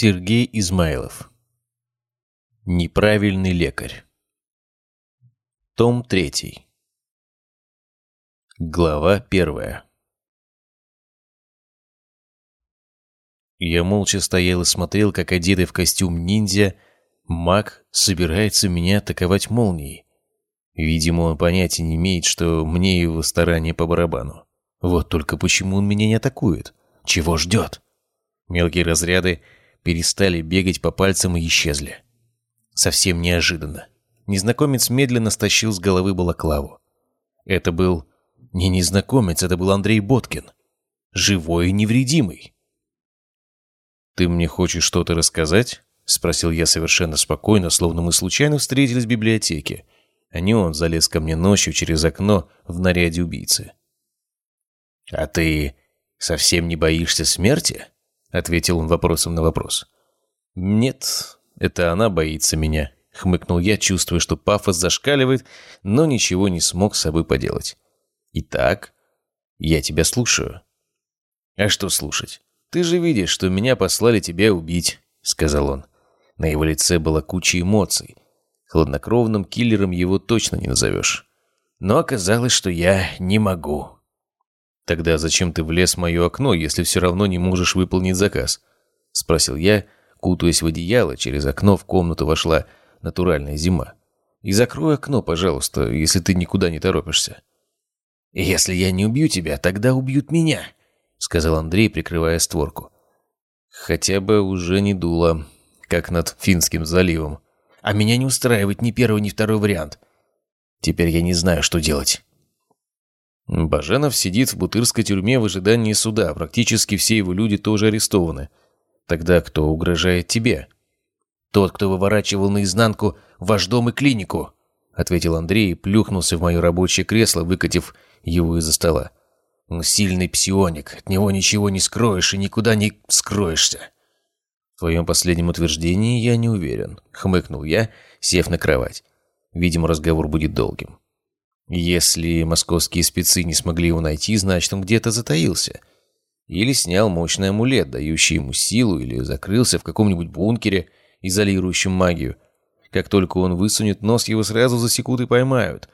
Сергей Измайлов. Неправильный лекарь. Том 3. Глава 1. Я молча стоял и смотрел, как одетый в костюм ниндзя, маг собирается меня атаковать молнией. Видимо, он понятия не имеет, что мне его старания по барабану. Вот только почему он меня не атакует? Чего ждет? Мелкие разряды перестали бегать по пальцам и исчезли. Совсем неожиданно. Незнакомец медленно стащил с головы балаклаву. Это был не незнакомец, это был Андрей Боткин. Живой и невредимый. «Ты мне хочешь что-то рассказать?» — спросил я совершенно спокойно, словно мы случайно встретились в библиотеке, а не он залез ко мне ночью через окно в наряде убийцы. «А ты совсем не боишься смерти?» — ответил он вопросом на вопрос. «Нет, это она боится меня», — хмыкнул я, чувствуя, что пафос зашкаливает, но ничего не смог с собой поделать. «Итак, я тебя слушаю». «А что слушать? Ты же видишь, что меня послали тебя убить», — сказал он. На его лице была куча эмоций. Хладнокровным киллером его точно не назовешь. Но оказалось, что я не могу. «Тогда зачем ты влез в мое окно, если все равно не можешь выполнить заказ?» — спросил я, кутаясь в одеяло, через окно в комнату вошла натуральная зима. «И закрой окно, пожалуйста, если ты никуда не торопишься». «Если я не убью тебя, тогда убьют меня», — сказал Андрей, прикрывая створку. «Хотя бы уже не дуло, как над Финским заливом. А меня не устраивает ни первый, ни второй вариант. Теперь я не знаю, что делать». Баженов сидит в бутырской тюрьме в ожидании суда. Практически все его люди тоже арестованы. Тогда кто угрожает тебе? Тот, кто выворачивал наизнанку ваш дом и клинику, ответил Андрей и плюхнулся в мое рабочее кресло, выкатив его из-за стола. Он сильный псионик, от него ничего не скроешь и никуда не скроешься. В твоем последнем утверждении я не уверен, хмыкнул я, сев на кровать. Видимо, разговор будет долгим. Если московские спецы не смогли его найти, значит, он где-то затаился. Или снял мощный амулет, дающий ему силу, или закрылся в каком-нибудь бункере, изолирующем магию. Как только он высунет нос, его сразу засекут и поймают.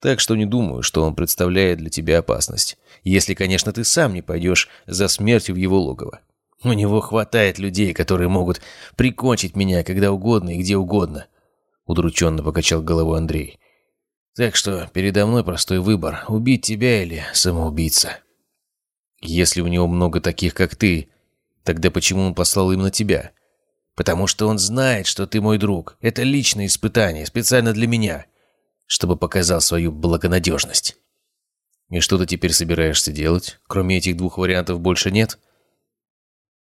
Так что не думаю, что он представляет для тебя опасность. Если, конечно, ты сам не пойдешь за смертью в его логово. У него хватает людей, которые могут прикончить меня когда угодно и где угодно. Удрученно покачал головой Андрей. Так что передо мной простой выбор – убить тебя или самоубийца. Если у него много таких, как ты, тогда почему он послал именно тебя? Потому что он знает, что ты мой друг. Это личное испытание, специально для меня, чтобы показал свою благонадежность. И что ты теперь собираешься делать? Кроме этих двух вариантов больше нет?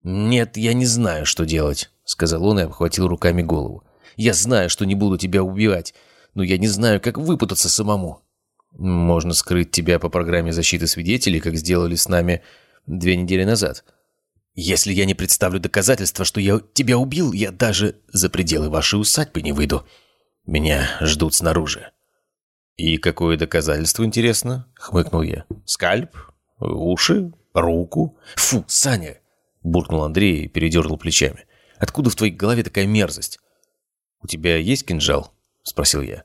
Нет, я не знаю, что делать, сказал он и обхватил руками голову. Я знаю, что не буду тебя убивать, но я не знаю, как выпутаться самому. Можно скрыть тебя по программе защиты свидетелей, как сделали с нами две недели назад. Если я не представлю доказательства, что я тебя убил, я даже за пределы вашей усадьбы не выйду. Меня ждут снаружи. «И какое доказательство, интересно?» — хмыкнул я. «Скальп? Уши? Руку?» «Фу, Саня!» — буркнул Андрей и передернул плечами. «Откуда в твоей голове такая мерзость?» «У тебя есть кинжал?» — спросил я.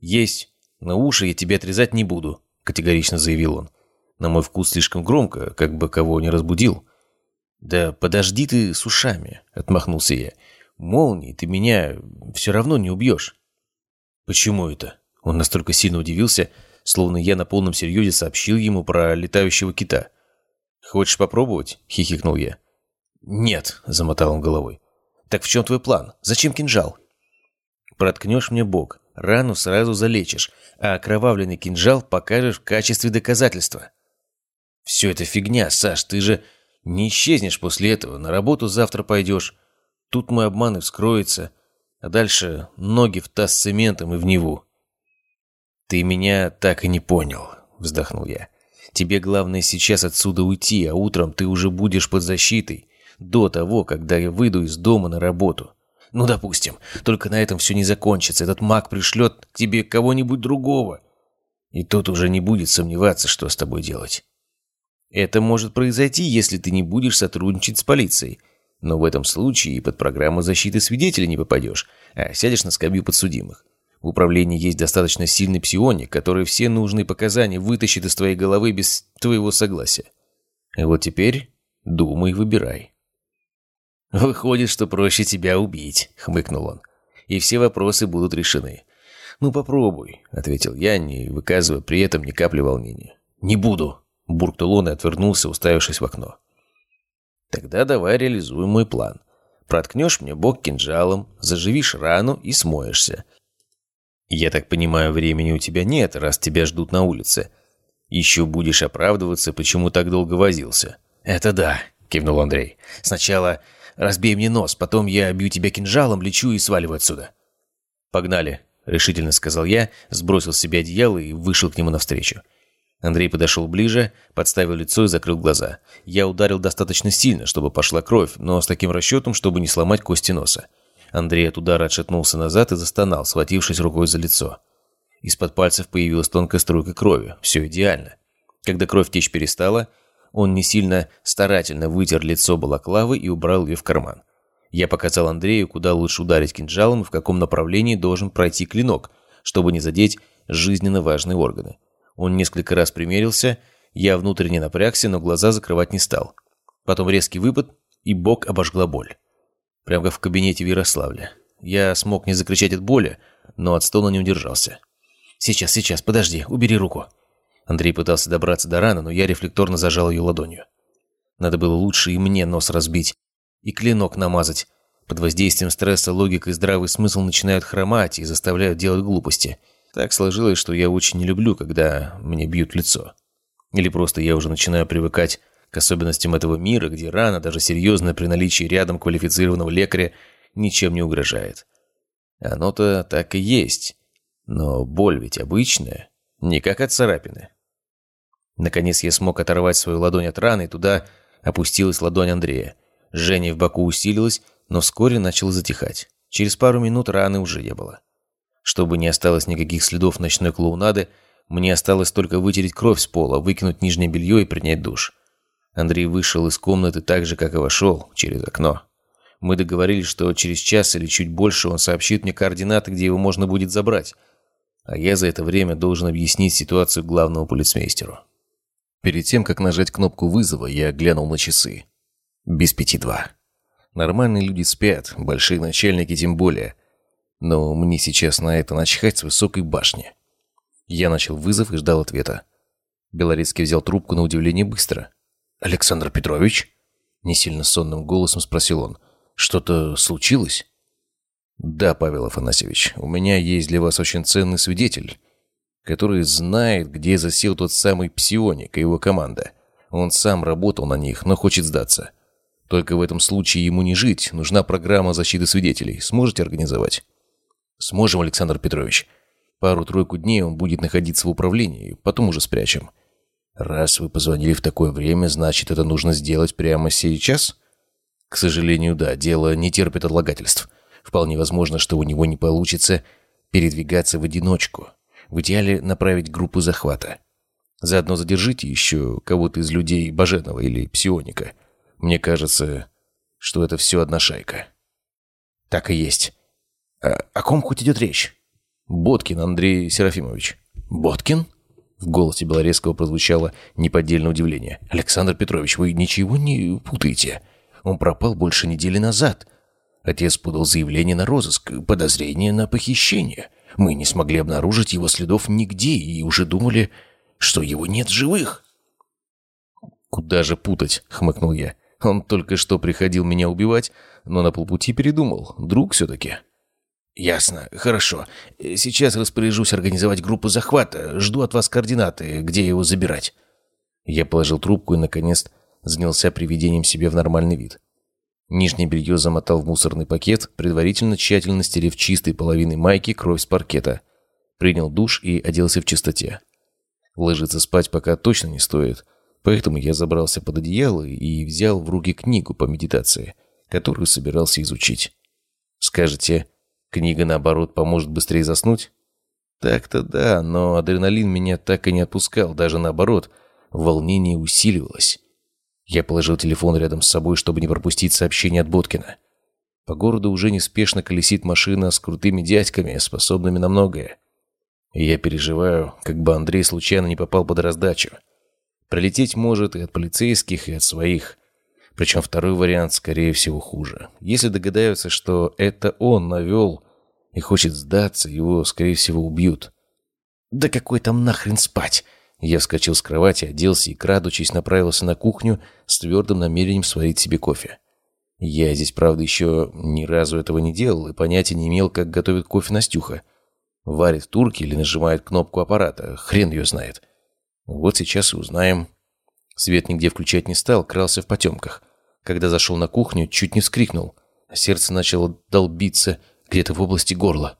«Есть, но уши я тебе отрезать не буду», — категорично заявил он. «На мой вкус слишком громко, как бы кого не разбудил». «Да подожди ты с ушами», — отмахнулся я. «Молнией ты меня все равно не убьешь». «Почему это?» Он настолько сильно удивился, словно я на полном серьезе сообщил ему про летающего кита. «Хочешь попробовать?» — хихикнул я. «Нет», — замотал он головой. «Так в чем твой план? Зачем кинжал?» Проткнешь мне бок, рану сразу залечишь, а окровавленный кинжал покажешь в качестве доказательства. Все это фигня, Саш, ты же не исчезнешь после этого, на работу завтра пойдешь. Тут мой обман и вскроется, а дальше ноги в таз с цементом и в Неву. «Ты меня так и не понял», — вздохнул я. «Тебе главное сейчас отсюда уйти, а утром ты уже будешь под защитой, до того, когда я выйду из дома на работу. Ну, допустим. Только на этом все не закончится. Этот маг пришлет к тебе кого-нибудь другого. И тот уже не будет сомневаться, что с тобой делать. Это может произойти, если ты не будешь сотрудничать с полицией. Но в этом случае под программу защиты свидетелей не попадешь, а сядешь на скамью подсудимых. В управлении есть достаточно сильный псионик, который все нужные показания вытащит из твоей головы без твоего согласия. И вот теперь думай и выбирай. «Выходит, что проще тебя убить», — хмыкнул он. «И все вопросы будут решены». «Ну, попробуй», — ответил я, не выказывая при этом ни капли волнения. «Не буду», — буркнул он и отвернулся, уставившись в окно. «Тогда давай реализуем мой план. Проткнешь мне бок кинжалом, заживишь рану и смоешься. Я так понимаю, времени у тебя нет, раз тебя ждут на улице. Еще будешь оправдываться, почему так долго возился». «Это да», — кивнул Андрей. «Сначала разбей мне нос, потом я бью тебя кинжалом, лечу и сваливаю отсюда». «Погнали», — решительно сказал я, сбросил с себя одеяло и вышел к нему навстречу. Андрей подошел ближе, подставил лицо и закрыл глаза. Я ударил достаточно сильно, чтобы пошла кровь, но с таким расчетом, чтобы не сломать кости носа. Андрей от удара отшатнулся назад и застонал, схватившись рукой за лицо. Из-под пальцев появилась тонкая струйка крови. Все идеально. Когда кровь течь перестала, он не сильно старательно вытер лицо балаклавы и убрал ее в карман. Я показал Андрею, куда лучше ударить кинжалом и в каком направлении должен пройти клинок, чтобы не задеть жизненно важные органы. Он несколько раз примерился, я внутренне напрягся, но глаза закрывать не стал. Потом резкий выпад, и бок обожгла боль. Прямо как в кабинете в Ярославле. Я смог не закричать от боли, но от стона не удержался. «Сейчас, сейчас, подожди, убери руку». Андрей пытался добраться до раны, но я рефлекторно зажал ее ладонью. Надо было лучше и мне нос разбить, и клинок намазать. Под воздействием стресса логика и здравый смысл начинают хромать и заставляют делать глупости – так сложилось, что я очень не люблю, когда мне бьют лицо. Или просто я уже начинаю привыкать к особенностям этого мира, где рана, даже серьезная при наличии рядом квалифицированного лекаря, ничем не угрожает. Оно-то так и есть. Но боль ведь обычная, не как от царапины. Наконец я смог оторвать свою ладонь от раны, и туда опустилась ладонь Андрея. Жжение в боку усилилось, но вскоре начало затихать. Через пару минут раны уже не было. Чтобы не осталось никаких следов ночной клоунады, мне осталось только вытереть кровь с пола, выкинуть нижнее белье и принять душ. Андрей вышел из комнаты так же, как и вошел, через окно. Мы договорились, что через час или чуть больше он сообщит мне координаты, где его можно будет забрать. А я за это время должен объяснить ситуацию главному полицмейстеру. Перед тем, как нажать кнопку вызова, я глянул на часы. Без пяти два. Нормальные люди спят, большие начальники тем более – но мне сейчас на это начхать с высокой башни. Я начал вызов и ждал ответа. Белорецкий взял трубку на удивление быстро. «Александр Петрович?» Не сильно сонным голосом спросил он. «Что-то случилось?» «Да, Павел Афанасьевич, у меня есть для вас очень ценный свидетель, который знает, где засел тот самый псионик и его команда. Он сам работал на них, но хочет сдаться. Только в этом случае ему не жить, нужна программа защиты свидетелей. Сможете организовать?» «Сможем, Александр Петрович. Пару-тройку дней он будет находиться в управлении, потом уже спрячем». «Раз вы позвонили в такое время, значит, это нужно сделать прямо сейчас?» «К сожалению, да, дело не терпит отлагательств. Вполне возможно, что у него не получится передвигаться в одиночку. В идеале направить группу захвата. Заодно задержите еще кого-то из людей Баженова или Псионика. Мне кажется, что это все одна шайка». «Так и есть». «Э, «О ком хоть идет речь?» «Боткин Андрей Серафимович». «Боткин?» В голосе Белорецкого прозвучало неподдельное удивление. «Александр Петрович, вы ничего не путаете. Он пропал больше недели назад. Отец подал заявление на розыск, подозрение на похищение. Мы не смогли обнаружить его следов нигде и уже думали, что его нет живых». «Куда же путать?» — хмыкнул я. «Он только что приходил меня убивать, но на полпути передумал. Друг все-таки». «Ясно. Хорошо. Сейчас распоряжусь организовать группу захвата. Жду от вас координаты, где его забирать». Я положил трубку и, наконец, занялся приведением себе в нормальный вид. Нижнее белье замотал в мусорный пакет, предварительно тщательно стерев чистой половиной майки кровь с паркета. Принял душ и оделся в чистоте. Ложиться спать пока точно не стоит, поэтому я забрался под одеяло и взял в руки книгу по медитации, которую собирался изучить. Скажете, Книга, наоборот, поможет быстрее заснуть? Так-то да, но адреналин меня так и не отпускал, даже наоборот, волнение усиливалось. Я положил телефон рядом с собой, чтобы не пропустить сообщение от Боткина. По городу уже неспешно колесит машина с крутыми дядьками, способными на многое. И я переживаю, как бы Андрей случайно не попал под раздачу. Пролететь может и от полицейских, и от своих. Причем второй вариант, скорее всего, хуже. Если догадаются, что это он навел и хочет сдаться, его, скорее всего, убьют. «Да какой там нахрен спать!» Я вскочил с кровати, оделся и, крадучись, направился на кухню с твердым намерением сварить себе кофе. Я здесь, правда, еще ни разу этого не делал и понятия не имел, как готовит кофе Настюха. Варит в турке или нажимает кнопку аппарата, хрен ее знает. Вот сейчас и узнаем. Свет нигде включать не стал, крался в потемках. Когда зашел на кухню, чуть не вскрикнул, сердце начало долбиться где-то в области горла.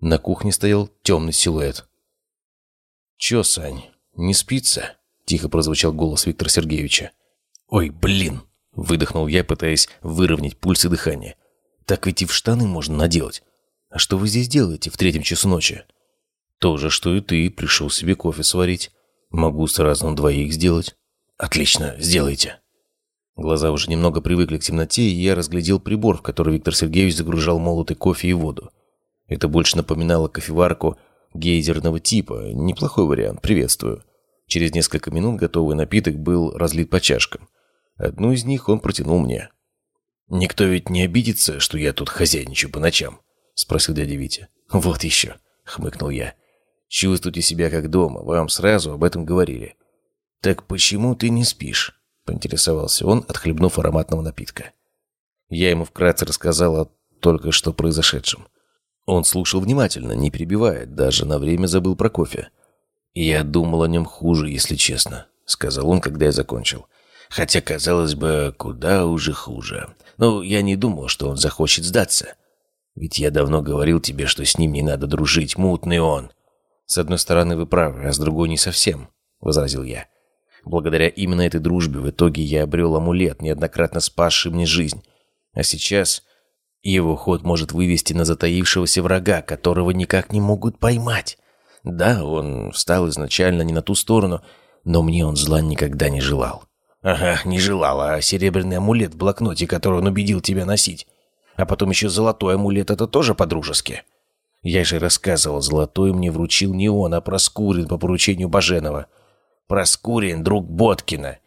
На кухне стоял темный силуэт. «Чё, Сань, не спится?» — тихо прозвучал голос Виктора Сергеевича. «Ой, блин!» — выдохнул я, пытаясь выровнять пульс и дыхание. «Так ведь и в штаны можно наделать. А что вы здесь делаете в третьем часу ночи?» «То же, что и ты, пришел себе кофе сварить. Могу сразу на двоих сделать». «Отлично, сделайте». Глаза уже немного привыкли к темноте, и я разглядел прибор, в который Виктор Сергеевич загружал молотый кофе и воду. Это больше напоминало кофеварку гейзерного типа. Неплохой вариант, приветствую. Через несколько минут готовый напиток был разлит по чашкам. Одну из них он протянул мне. «Никто ведь не обидится, что я тут хозяйничаю по ночам?» — спросил дядя Витя. «Вот еще», — хмыкнул я. «Чувствуйте себя как дома, вам сразу об этом говорили. «Так почему ты не спишь?» — поинтересовался он, отхлебнув ароматного напитка. Я ему вкратце рассказал о только что произошедшем. Он слушал внимательно, не перебивая, даже на время забыл про кофе. «Я думал о нем хуже, если честно», — сказал он, когда я закончил. «Хотя, казалось бы, куда уже хуже. Ну, я не думал, что он захочет сдаться. Ведь я давно говорил тебе, что с ним не надо дружить, мутный он». «С одной стороны, вы правы, а с другой не совсем», — возразил я. Благодаря именно этой дружбе в итоге я обрел амулет, неоднократно спасший мне жизнь. А сейчас его ход может вывести на затаившегося врага, которого никак не могут поймать. Да, он встал изначально не на ту сторону, но мне он зла никогда не желал. Ага, не желал, а серебряный амулет в блокноте, который он убедил тебя носить. А потом еще золотой амулет, это тоже по-дружески. Я же рассказывал, золотой мне вручил не он, а Проскурин по поручению Баженова. Проскурин, друг Боткина.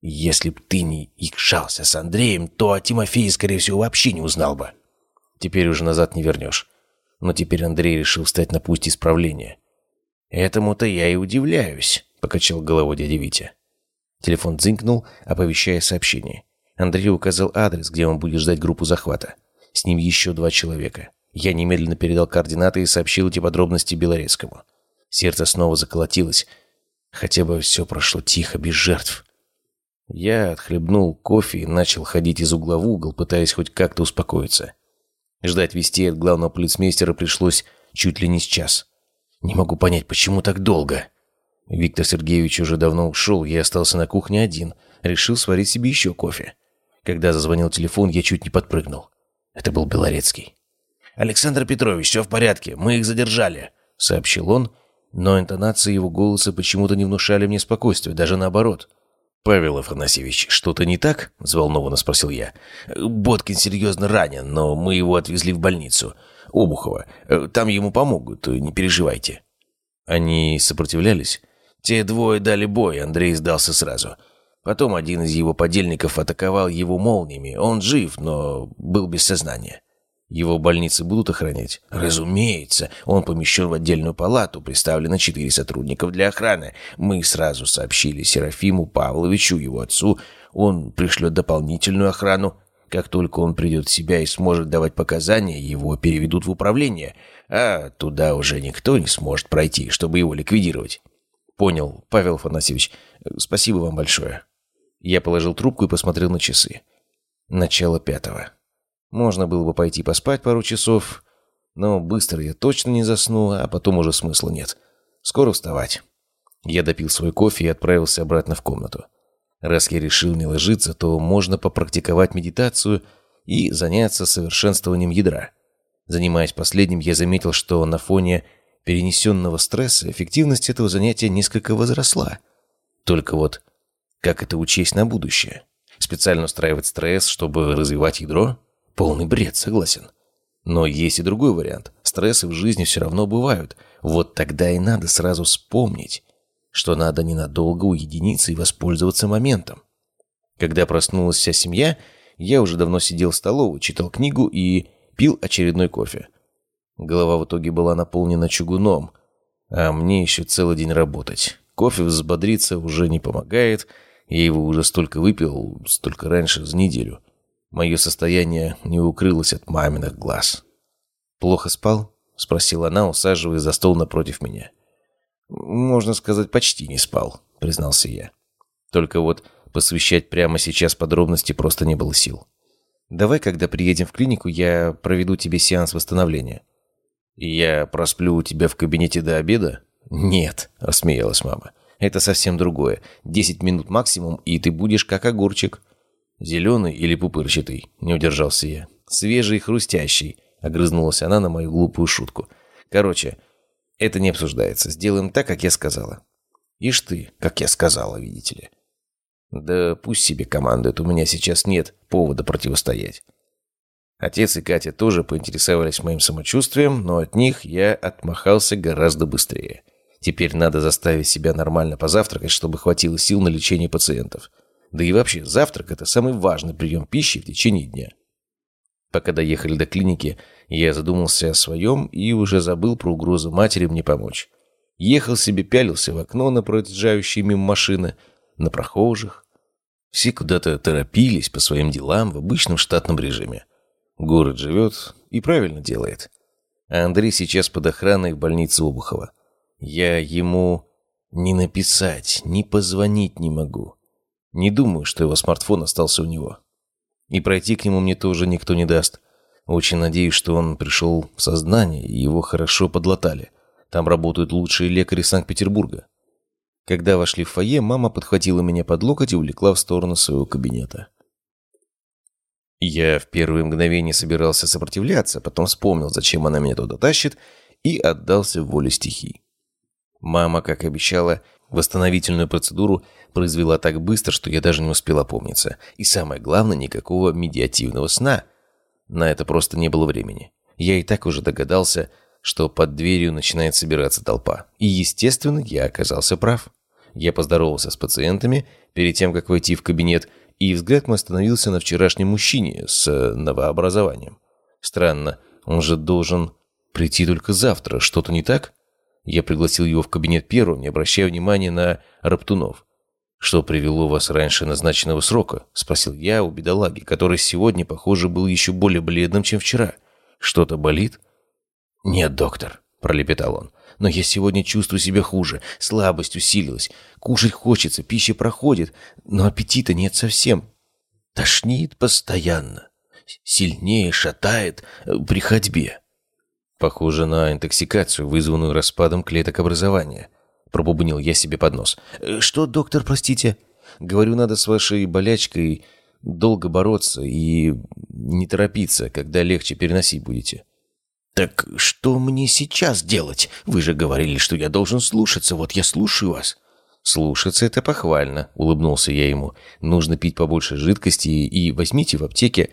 Если б ты не икшался с Андреем, то о Тимофее, скорее всего, вообще не узнал бы. Теперь уже назад не вернешь. Но теперь Андрей решил встать на путь исправления. «Этому-то я и удивляюсь», — покачал головой дядя Витя. Телефон дзынькнул, оповещая сообщение. Андрей указал адрес, где он будет ждать группу захвата. С ним еще два человека. Я немедленно передал координаты и сообщил эти подробности Белорецкому. Сердце снова заколотилось, Хотя бы все прошло тихо, без жертв. Я отхлебнул кофе и начал ходить из угла в угол, пытаясь хоть как-то успокоиться. Ждать вести от главного полицмейстера пришлось чуть ли не с час. Не могу понять, почему так долго. Виктор Сергеевич уже давно ушел, я остался на кухне один. Решил сварить себе еще кофе. Когда зазвонил телефон, я чуть не подпрыгнул. Это был Белорецкий. «Александр Петрович, все в порядке, мы их задержали», — сообщил он, — но интонации его голоса почему-то не внушали мне спокойствия, даже наоборот. «Павел Афанасьевич, что-то не так?» – взволнованно спросил я. «Боткин серьезно ранен, но мы его отвезли в больницу. Обухова. Там ему помогут, не переживайте». Они сопротивлялись? Те двое дали бой, Андрей сдался сразу. Потом один из его подельников атаковал его молниями. Он жив, но был без сознания. Его больницы будут охранять? Разумеется. Он помещен в отдельную палату, представлено четыре сотрудников для охраны. Мы сразу сообщили Серафиму Павловичу, его отцу. Он пришлет дополнительную охрану. Как только он придет в себя и сможет давать показания, его переведут в управление. А туда уже никто не сможет пройти, чтобы его ликвидировать. Понял, Павел Афанасьевич. Спасибо вам большое. Я положил трубку и посмотрел на часы. Начало пятого. Можно было бы пойти поспать пару часов, но быстро я точно не засну, а потом уже смысла нет. Скоро вставать. Я допил свой кофе и отправился обратно в комнату. Раз я решил не ложиться, то можно попрактиковать медитацию и заняться совершенствованием ядра. Занимаясь последним, я заметил, что на фоне перенесенного стресса эффективность этого занятия несколько возросла. Только вот Как это учесть на будущее? Специально устраивать стресс, чтобы развивать ядро? Полный бред, согласен. Но есть и другой вариант. Стрессы в жизни все равно бывают. Вот тогда и надо сразу вспомнить, что надо ненадолго уединиться и воспользоваться моментом. Когда проснулась вся семья, я уже давно сидел в столовой, читал книгу и пил очередной кофе. Голова в итоге была наполнена чугуном, а мне еще целый день работать. Кофе взбодриться уже не помогает, я его уже столько выпил, столько раньше, за неделю. Мое состояние не укрылось от маминых глаз. «Плохо спал?» — спросила она, усаживаясь за стол напротив меня. «Можно сказать, почти не спал», — признался я. Только вот посвящать прямо сейчас подробности просто не было сил. «Давай, когда приедем в клинику, я проведу тебе сеанс восстановления». «И я просплю у тебя в кабинете до обеда?» «Нет», — рассмеялась мама. «Это совсем другое. Десять минут максимум, и ты будешь как огурчик». «Зеленый или пупырчатый?» — не удержался я. «Свежий и хрустящий», — огрызнулась она на мою глупую шутку. «Короче, это не обсуждается. Сделаем так, как я сказала». «Ишь ты, как я сказала, видите ли». «Да пусть себе командует, у меня сейчас нет повода противостоять». Отец и Катя тоже поинтересовались моим самочувствием, но от них я отмахался гораздо быстрее. Теперь надо заставить себя нормально позавтракать, чтобы хватило сил на лечение пациентов. Да и вообще, завтрак – это самый важный прием пищи в течение дня. Пока доехали до клиники, я задумался о своем и уже забыл про угрозу матери мне помочь. Ехал себе, пялился в окно на проезжающие мимо машины, на прохожих. Все куда-то торопились по своим делам в обычном штатном режиме. Город живет и правильно делает. А Андрей сейчас под охраной в больнице Обухова. Я ему ни написать, ни позвонить не могу. Не думаю, что его смартфон остался у него. И пройти к нему мне тоже никто не даст. Очень надеюсь, что он пришел в сознание, и его хорошо подлатали. Там работают лучшие лекари Санкт-Петербурга. Когда вошли в фойе, мама подхватила меня под локоть и увлекла в сторону своего кабинета. Я в первые мгновения собирался сопротивляться, потом вспомнил, зачем она меня туда тащит, и отдался воле стихий. Мама, как обещала, восстановительную процедуру произвела так быстро, что я даже не успел опомниться. И самое главное, никакого медиативного сна. На это просто не было времени. Я и так уже догадался, что под дверью начинает собираться толпа. И, естественно, я оказался прав. Я поздоровался с пациентами перед тем, как войти в кабинет, и взгляд мой остановился на вчерашнем мужчине с э, новообразованием. Странно, он же должен прийти только завтра. Что-то не так? Я пригласил его в кабинет первым, не обращая внимания на Раптунов. «Что привело вас раньше назначенного срока?» – спросил я у бедолаги, который сегодня, похоже, был еще более бледным, чем вчера. «Что-то болит?» «Нет, доктор», – пролепетал он. «Но я сегодня чувствую себя хуже. Слабость усилилась. Кушать хочется, пища проходит, но аппетита нет совсем. Тошнит постоянно. Сильнее шатает э, при ходьбе». «Похоже на интоксикацию, вызванную распадом клеток образования», — пробубнил я себе под нос. «Э, «Что, доктор, простите?» «Говорю, надо с вашей болячкой долго бороться и не торопиться, когда легче переносить будете». «Так что мне сейчас делать? Вы же говорили, что я должен слушаться, вот я слушаю вас». «Слушаться — это похвально», — улыбнулся я ему. «Нужно пить побольше жидкости и возьмите в аптеке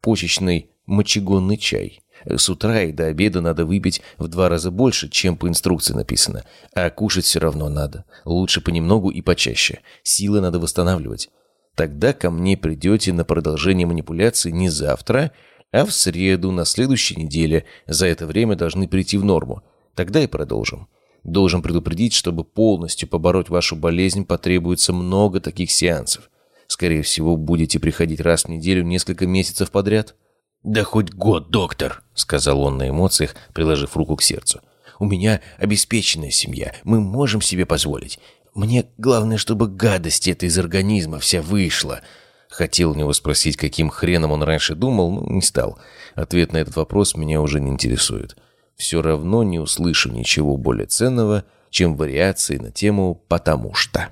почечный мочегонный чай. С утра и до обеда надо выпить в два раза больше, чем по инструкции написано. А кушать все равно надо. Лучше понемногу и почаще. Силы надо восстанавливать. Тогда ко мне придете на продолжение манипуляций не завтра, а в среду на следующей неделе. За это время должны прийти в норму. Тогда и продолжим. Должен предупредить, чтобы полностью побороть вашу болезнь потребуется много таких сеансов. Скорее всего, будете приходить раз в неделю несколько месяцев подряд. «Да хоть год, доктор», — сказал он на эмоциях, приложив руку к сердцу. «У меня обеспеченная семья, мы можем себе позволить. Мне главное, чтобы гадость эта из организма вся вышла». Хотел у него спросить, каким хреном он раньше думал, но не стал. Ответ на этот вопрос меня уже не интересует. Все равно не услышу ничего более ценного, чем вариации на тему «потому что».